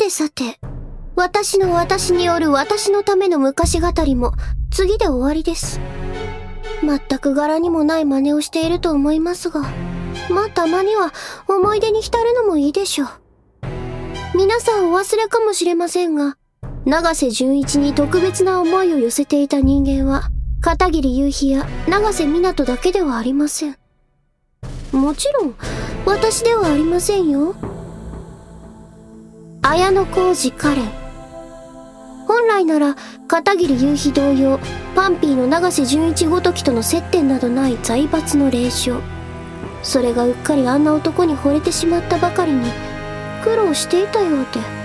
てさて、私の私による私のための昔語りも次で終わりです。全く柄にもない真似をしていると思いますが、まあたまには思い出に浸るのもいいでしょう。皆さんお忘れかもしれませんが、長瀬純一に特別な思いを寄せていた人間は、片桐夕日や長瀬湊だけではありません。もちろん、私ではありませんよ。綾小路彼。本来なら、片桐夕日同様、パンピーの永瀬純一ごときとの接点などない財閥の霊障。それがうっかりあんな男に惚れてしまったばかりに、苦労していたようで。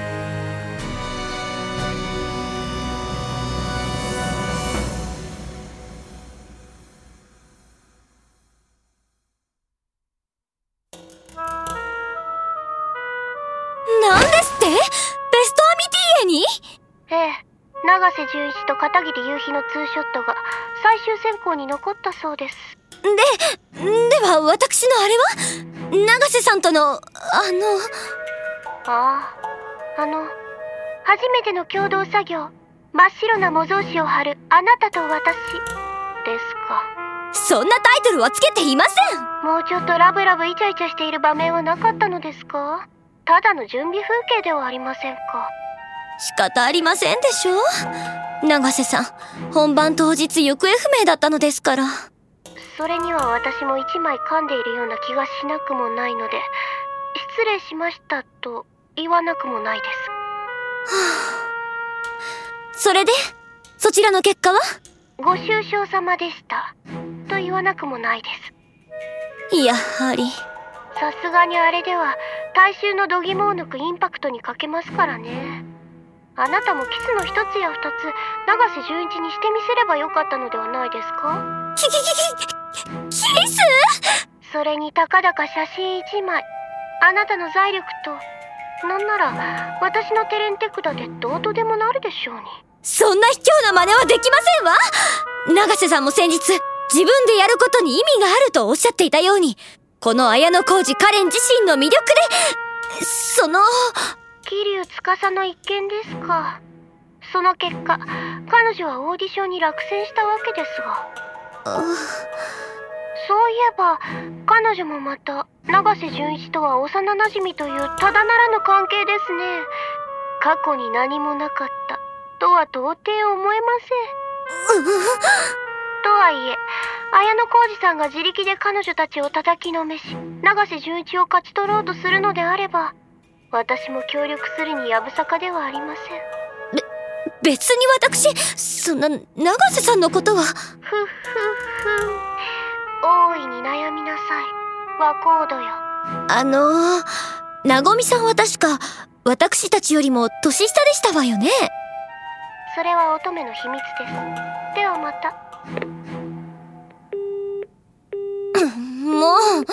ツーショットが最終選考に残ったそうです。で、では私のあれは？長瀬さんとの、あの、ああ、あの、初めての共同作業、真っ白な模造紙を貼るあなたと私、ですか。そんなタイトルはつけていませんもうちょっとラブラブイチャイチャしている場面はなかったのですかただの準備風景ではありませんか。仕方ありませんでしょ長瀬さん、本番当日行方不明だったのですから。それには私も一枚噛んでいるような気がしなくもないので、失礼しましたと言わなくもないです。それで、そちらの結果は？ご愁傷様でした。と言わなくもないです。やはり。さすがにあれでは、大衆の度肝を抜くインパクトに欠けますからね。あなたもキスの一つや二つ、長瀬純一にしてみせればよかったのではないですか？キキキキ、キス？それにたかだか写真一枚。あなたの財力と、なんなら、私のテレンテクダでどうとでもなるでしょうに。そんな卑怯な真似はできませんわ長瀬さんも先日、自分でやることに意味があるとおっしゃっていたように、この綾野浩二カレン自身の魅力で、その、桐生司の一件ですか。その結果、彼女はオーディションに落選したわけですが。そういえば、彼女もまた、長瀬純一とは幼馴染というただならぬ関係ですね。過去に何もなかった、とは到底思えません。とはいえ、綾野浩二さんが自力で彼女たちを叩きのめし、長瀬純一を勝ち取ろうとするのであれば、私も協力するにやぶさかではありません。別に私、そんな、長瀬さんのことは、ふっふっふ。大いに悩みなさい。和コードよ。あのー、なごみさんは確か、私たちよりも年下でしたわよね。それは乙女の秘密です。ではまた。もう、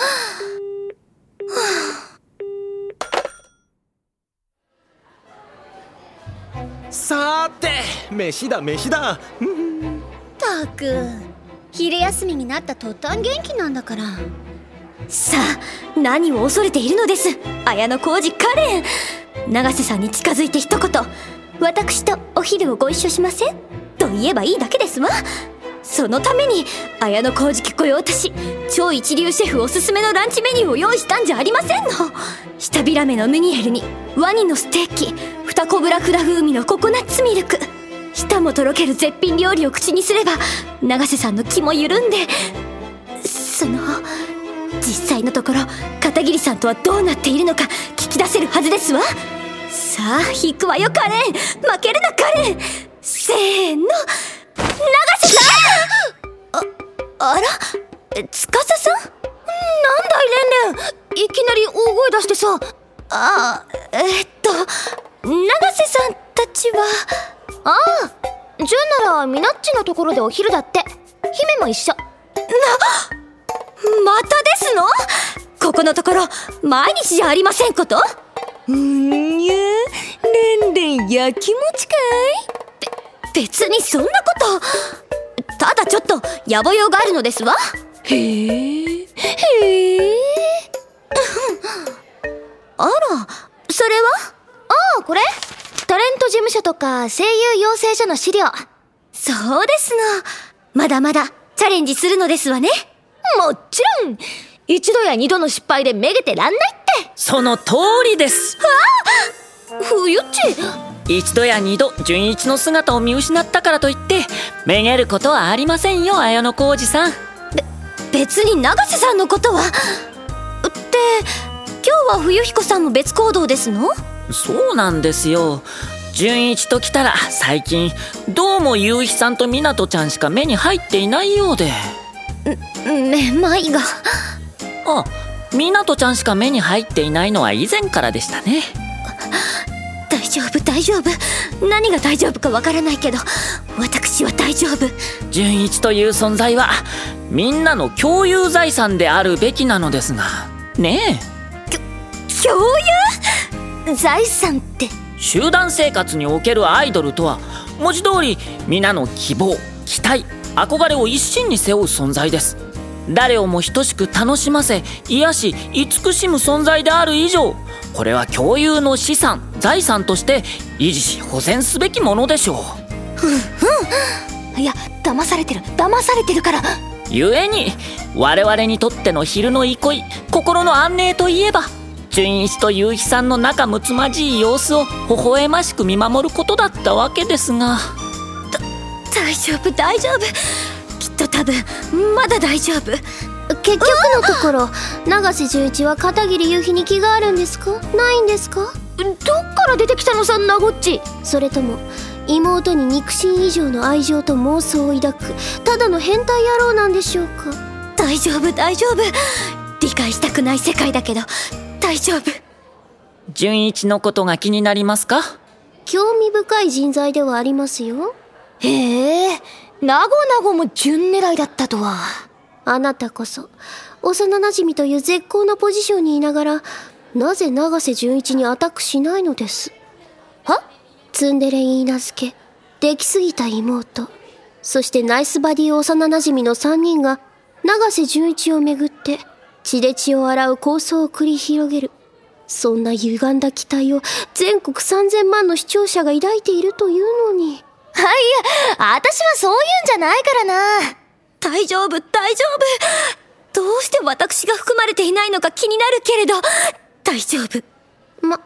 飯だ飯だたく昼休みになった途端元気なんだからさあ、何を恐れているのです？綾野浩二カレン。長瀬さんに近づいて一言、私とお昼をご一緒しません？と言えばいいだけですわ。そのために、綾野浩二御用達、超一流シェフおすすめのランチメニューを用意したんじゃありませんの。舌ビラメのムニエルに、ワニのステーキ、二コブラクダ風味のココナッツミルク。舌もとろける絶品料理を口にすれば、長瀬さんの気も緩んで、その、実際のところ片桐さんとはどうなっているのか聞き出せるはずですわ。さあ引くわよカレン負けるなカレンせーの。長瀬さん！ああら？司さん？なんだいレンレンいきなり大声出してさ。あえっと。長瀬さんたちは？ああ純ならミナッチのところでお昼だって。姫も一緒。またですの？ここのところ毎日じゃありませんこと？うんにゃレンレンやきもちか別にそんなこと。ただちょっと野暮用があるのですわ。いへえへえ。あらそれは？あこれタレント事務所とか声優養成所の資料。そうですの。まだまだチャレンジするのですわね。もちろん一度や二度の失敗でめげてらんないってその通りです冬っち一度や二度純一の姿を見失ったからといってめげることはありませんよ綾野浩二さん別に永瀬さんのことは。って、今日は冬彦さんも別行動ですの？そうなんですよ。純一と来たら最近どうも夕日さんと湊ちゃんしか目に入っていないようで。めまいが。あ湊ちゃんしか目に入っていないのは以前からでしたね。大丈夫大丈夫。何が大丈夫かわからないけど私は大丈夫。純一という存在はみんなの共有財産であるべきなのですが。ね共有？財産って。え集団生活におけるアイドルとは文字通り皆の希望期待憧れを一身に背負う存在です。誰をも等しく楽しませ癒し慈しむ存在である以上これは共有の資産財産として維持し保全すべきものでしょう。いや騙されてる。騙されてるから。故に我々にとっての昼の憩い心の安寧といえば純一と夕日さんの仲睦まじい様子を微笑ましく見守ることだったわけですが。大丈夫大丈夫。きっと多分まだ大丈夫。結局のところ永瀬純一は片桐夕日に気があるんですか？ないんですか？どっから出てきたのさんなごっち。それとも妹に肉親以上の愛情と妄想を抱くただの変態野郎なんでしょうか？大丈夫大丈夫。理解したくない世界だけど大丈夫。純一のことが気になりますか？興味深い人材ではありますよ。へえ。なごなごも純狙いだったとは。あなたこそ幼馴染という絶好のポジションにいながらなぜ永瀬純一にアタックしないのです？は？ツンデレ言い名付け出来すぎた妹。そしてナイスバディ幼馴染の3人が永瀬純一をめぐって血で血を洗う構想を繰り広げる。そんな歪んだ期待を全国3000万の視聴者が抱いているというのに。あいや私はそういうんじゃないからな。大丈夫大丈夫。どうして私が含まれていないのか気になるけれど。大丈夫。ま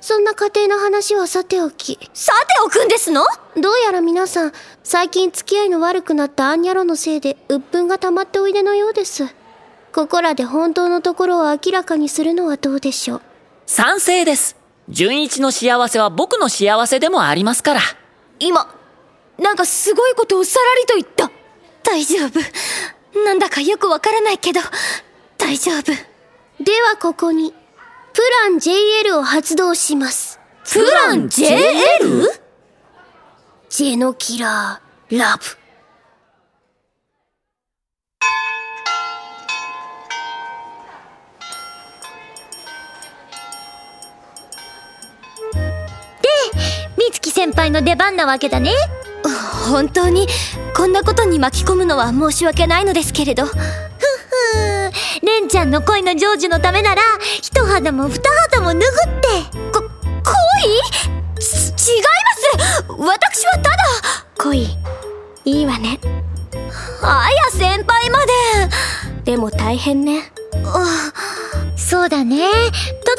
そんな家庭の話はさておき。さておくんですの？どうやら皆さん最近付き合いの悪くなったアンニャロのせいで鬱憤が溜まっておいでのようですここらで本当のところを明らかにするのはどうでしょう？賛成です。純一の幸せは僕の幸せでもありますから。今なんかすごいことをさらりと言った。大丈夫。なんだかよくわからないけど。大丈夫。ではここにプラン JL を発動します。プラン JL? ジェノキラーラブ先輩の出番なわけだね。本当にこんなことに巻き込むのは申し訳ないのですけれど。ふふレンちゃんの恋の成就のためなら一肌も二肌も脱ぐって。こ恋？ち違います。私はただ。恋？いいわねあや先輩まででも大変ねあそうだね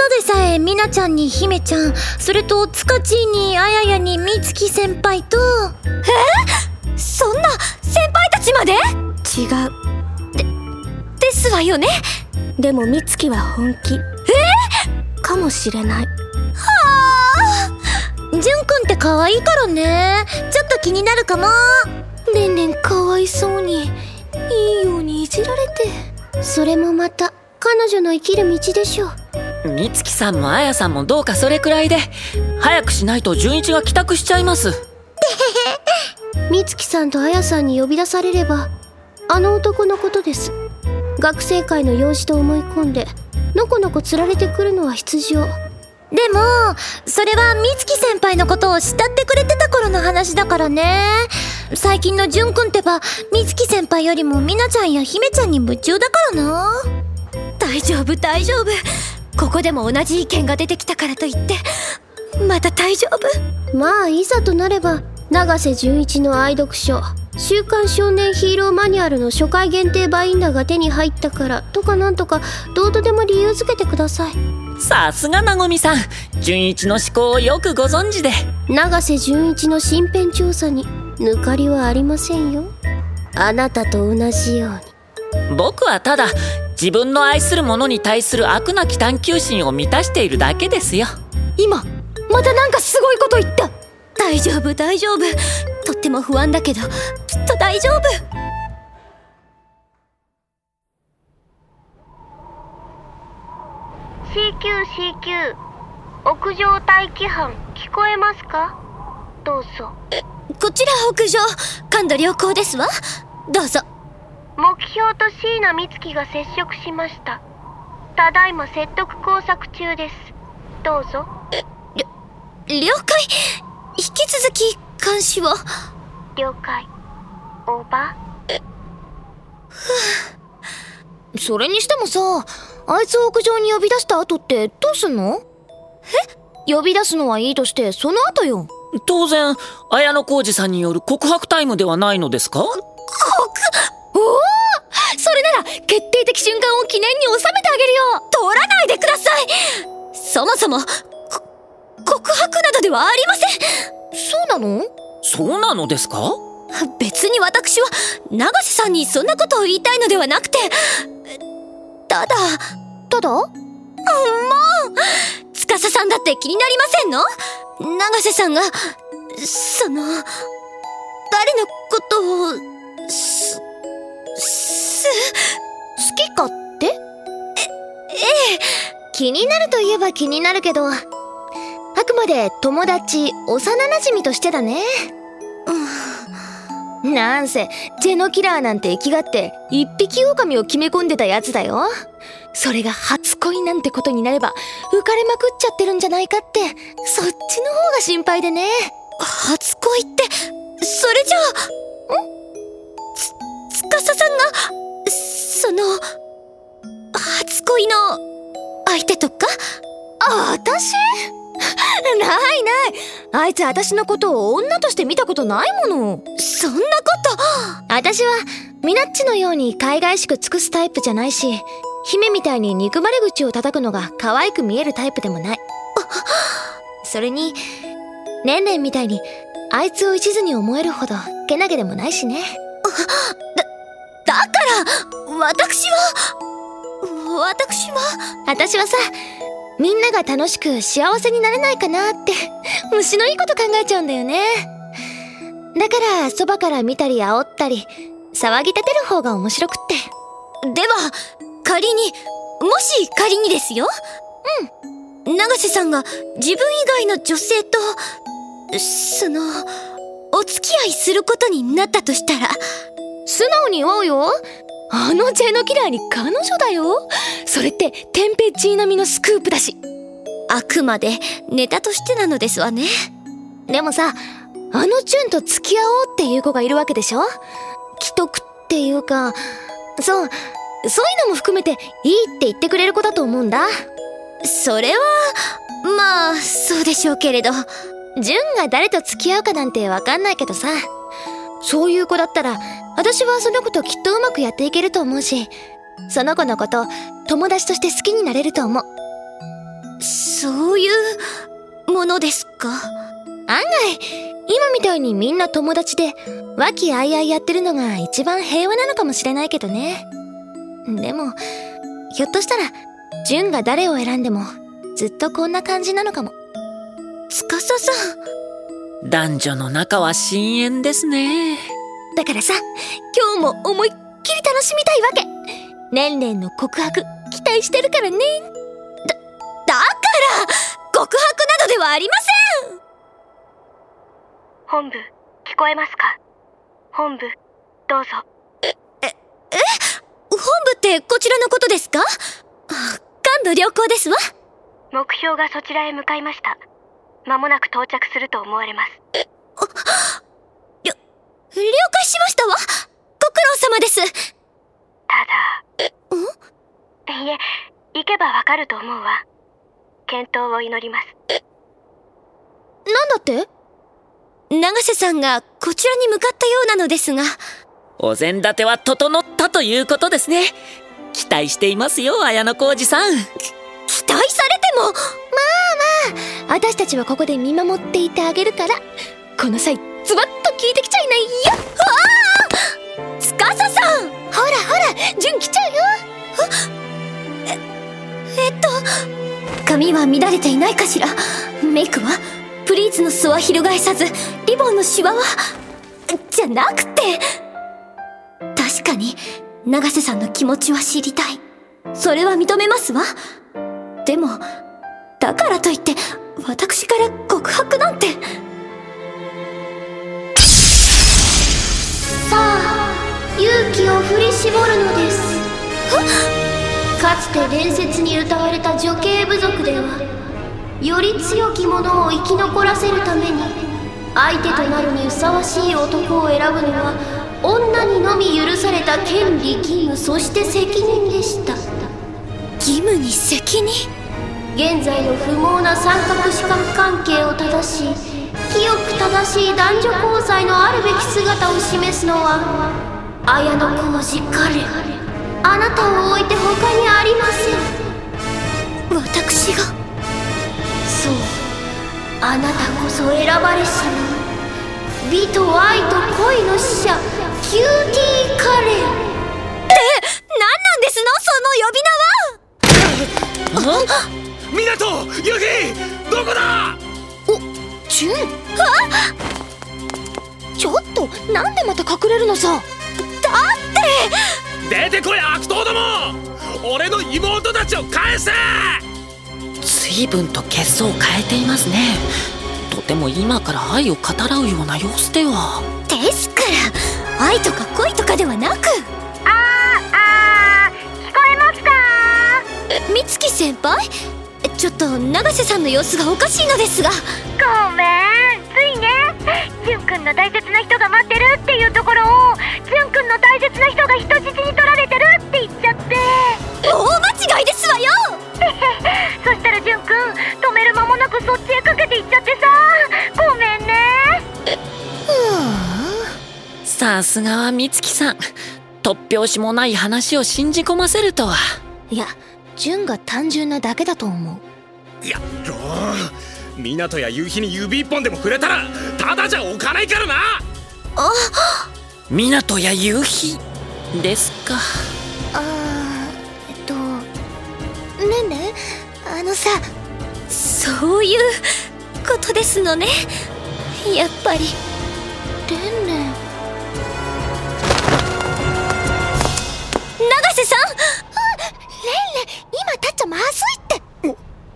でさえみなちゃんに姫ちゃんそれとつかちーにあややにみつき先輩と。え？そんな先輩たちまで？違う。ですわよね？でも美月は本気。え？かもしれない。じゅんくんって可愛いからね。ちょっと気になるかも。レンレンかわいそうに。いいようにいじられて。それもまた彼女の生きる道でしょう美月さんも綾さんもどうかそれくらいで。早くしないと純一が帰宅しちゃいます。美月さんと綾さんに呼び出されればあの男のことです。学生会の用事と思い込んでのこのこ釣られてくるのは必要。でもそれは美月先輩のことを慕ってくれてた頃の話だからね。最近のじゅんくんってば美月先輩よりもみなちゃんや姫ちゃんに夢中だからな。大丈夫大丈夫ここでも同じ意見が出てきたからといってまだ大丈夫？まあいざとなれば永瀬純一の愛読書「週刊少年ヒーローマニュアル」の初回限定バインダーが手に入ったからとかなんとかどうとでも理由づけてください。さすがなごみさん純一の思考をよくご存知で。永瀬純一の身辺調査に抜かりはありませんよ。あなたと同じように僕はただ自分の愛する者に対する悪なき探求心を満たしているだけですよ。今またなんかすごいこと言った。大丈夫大丈夫。とっても不安だけどきっと大丈夫。CQCQ 屋上待機班聞こえますか？どうぞ。こちら屋上感度良好ですわ。どうぞ目標と椎名美月が接触しました。ただいま説得工作中です。どうぞ。了解。引き続き監視を。了解。オーバーそれにしてもさあいつを屋上に呼び出した後ってどうすんの？え？呼び出すのはいいとしてその後よ。当然綾野浩二さんによる告白タイムではないのですか？告なら決定的瞬間を記念に収めてあげるよ。取らないでください。そもそも告白などではありません。そうなの？そうなのですか？別に私は永瀬さんにそんなことを言いたいのではなくて。ただただ？もう司さんだって気になりませんの？永瀬さんがその誰のことをす好きかってえええ。気になるといえば気になるけどあくまで友達幼なじみとしてだね。うん。なんせジェノキラーなんて生きがって一匹狼を決め込んでたやつだよ。それが初恋なんてことになれば浮かれまくっちゃってるんじゃないかってそっちの方が心配でね。初恋ってそれじゃあ司さんがその初恋の相手とか？あ私？ないない。あいつ私のことを女として見たことないもの。そんなこと。私はミナッチのように海外しく尽くすタイプじゃないし姫みたいに憎まれ口を叩くのが可愛く見えるタイプでもない。それにレンレンみたいにあいつを一途に思えるほどけなげでもないしね。だだから私は私は。私はさみんなが楽しく幸せになれないかなって 虫のいいこと考えちゃうんだよね。だからそばから見たり煽ったり騒ぎ立てる方が面白くって。では仮にもし仮にですよ。うん。永瀬さんが自分以外の女性とそのお付き合いすることになったとしたら素直に言おうよ。あのジェノキラーに彼女だよ。それってテンペチー並みのスクープだし。あくまでネタとしてなのですわね。でもさあのチュンと付き合おうっていう子がいるわけでしょ？既得っていうかそうそういうのも含めていいって言ってくれる子だと思うんだ。それはまあそうでしょうけれど。ジュンが誰と付き合うかなんてわかんないけどさそういう子だったら私はその子ときっとうまくやっていけると思うしその子のこと友達として好きになれると思う。そういうものですか？案外今みたいにみんな友達で和気あいあいやってるのが一番平和なのかもしれないけどね。でもひょっとしたらジュンが誰を選んでもずっとこんな感じなのかも。司さん男女の仲は深淵ですね。だからさ今日も思いっきり楽しみたいわけ。レンレンの告白期待してるからね。だだから告白などではありません。本部聞こえますか？本部どうぞ。えええ本部ってこちらのことですか？感度良好ですわ。目標がそちらへ向かいました間もなく到着すると思われます。了解しましたわ。ご苦労様です。ただん？いえ行けばわかると思うわ。健闘を祈ります。だって？永瀬さんがこちらに向かったようなのですが。お膳立ては整ったということですね。期待していますよ綾小路さん私たちはここで見守っていてあげるからこの際ズバッと聞いてきちゃいないよ。ああ司さん。ほらほら純来ちゃうよ。ええっと。髪は乱れていないかしら。メイクはプリーツの巣は翻さずリボンのシワはじゃなくて。確かに永瀬さんの気持ちは知りたい。それは認めますわ。でもだからといって私から告白なんて。さあ勇気を振り絞るのです。かつて伝説に歌われた女系部族ではより強き者を生き残らせるために相手となるにふさわしい男を選ぶのは女にのみ許された権利義務そして責任でした。義務に責任？現在の不毛な三角四角関係を正し清く正しい男女交際のあるべき姿を示すのは綾小路カレンあなたを置いて他にありません。私が。そう。あなたこそ選ばれし者。美と愛と恋の使者キューティーカレンって何なんですの？その呼び名は 港ユキどこだ？お純あちょっとなんでまた隠れるのさ。だって。出てこい悪党ども。俺の妹たちを返せ。随分と血相を変えていますね。とても今から愛を語らうような様子では。ですから。愛とか恋とかではなく。あーあー。聞こえますか？美月先輩？ちょっと永瀬さんの様子がおかしいのですが。ごめんついね。ジュン君の大切な人が待ってるっていうところをジュン君の大切な人が人質に取られてるって言っちゃって。大間違いですわよ。そしたらジュン君止める間もなくそっちへかけていっちゃってさ。ごめんね。さすがは美月さん。突拍子もない話を信じ込ませるとは。いや純が単純なだけだと思う。やろう？港や夕日に指一本でも触れたらただじゃ置かないからな！港や夕日？ですか。あーえっとねえねえあのさそういうことですのね？やっぱり。レンレン永瀬さんレンレン今立っちゃまずいって。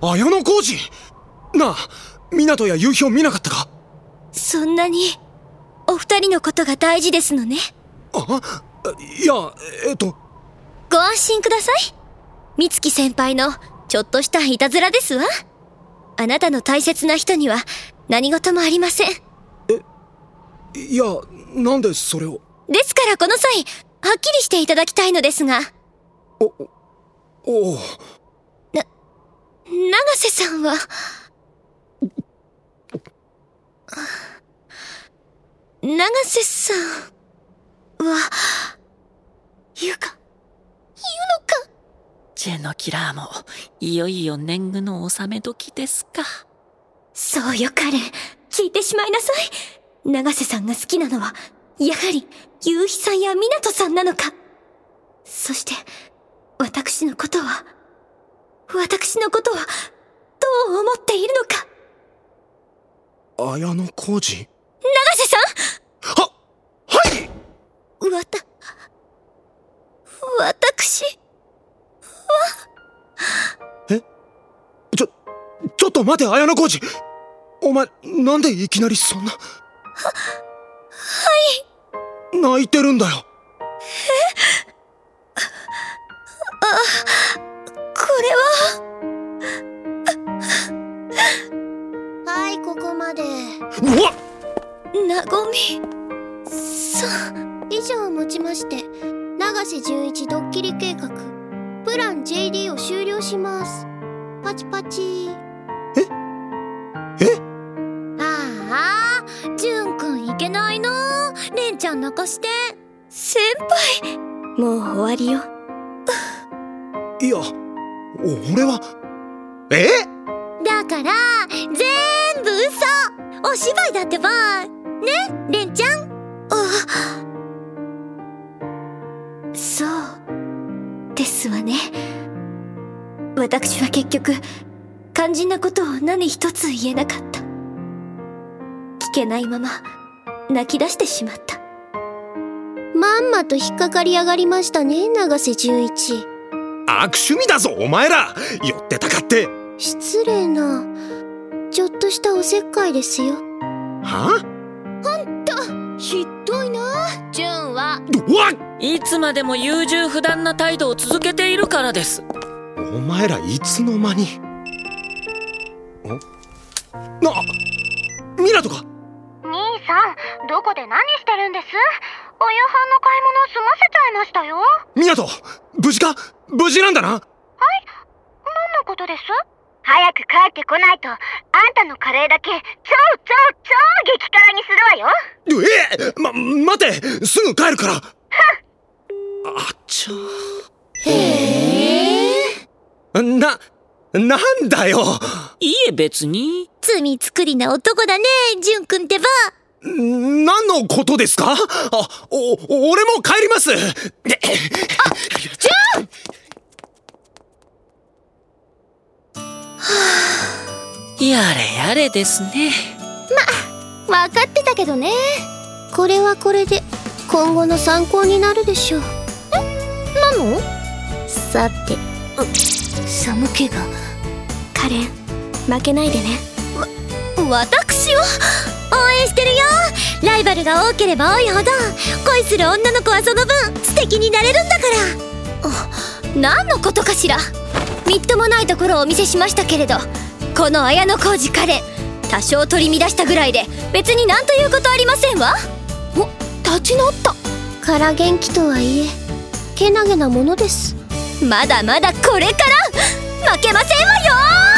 綾野浩二なあ港や夕日を見なかったか？そんなにお二人のことが大事ですのね。あいやえっと。ご安心ください。美月先輩のちょっとしたいたずらですわ。あなたの大切な人には何事もありません。いやなんでそれを？ですからこの際はっきりしていただきたいのですが。おお永瀬さんは。永瀬さんは言うか言うのか。ジェノキラーもいよいよ年貢の納め時ですか。そうよカレン聞いてしまいなさい。永瀬さんが好きなのはやはり夕日さんや湊さんなのか。そして私のことは私のことはどう思っているのか。綾野浩二永瀬さん？ははい！わた私ちょちょっと待て綾野浩二お前なんでいきなりそんな？はい。泣いてるんだよそう以上をもちまして永瀬純一ドッキリ計画。プラン JD を終了します。パチパチ。え？え？ああ純くんいけないの。れんちゃん泣かして。先輩。もう終わりよ。いや俺はえ？だから全部嘘。お芝居だってば。ねレンちゃん。そうですわね。私は結局肝心なことを何一つ言えなかった。聞けないまま泣き出してしまった。まんまと引っかかりやがりましたね永瀬純一。悪趣味だぞお前ら。寄ってたかって。失礼な。ちょっとしたおせっかいですよ。はひいつまでも優柔不断な態度を続けているからです。お前らいつの間に？んなミラとか？兄さんどこで何してるんです？お夕飯の買い物済ませちゃいましたよ。ミナト無事か？無事なんだな？何のことです？早く帰ってこないと。あんたのカレーだけ超超超激辛にするわよ。えま待て！すぐ帰るからあっちゃななんだよ。いいえ別に。罪作りな男だね純くんってば。何のことですか？あおお俺も帰ります。でやれやれですね。分かってたけどね。これはこれで今後の参考になるでしょう。え？なの？さて。寒気が。カレン負けないでね。私を？応援してるよ。ライバルが多ければ多いほど恋する女の子はその分素敵になれるんだから。何のことかしら？みっともないところをお見せしましたけれどこの綾小路カレン多少取り乱したぐらいで別に何ということありませんわ。お立ち直った。から元気とはいえけなげなものです。まだまだこれから負けません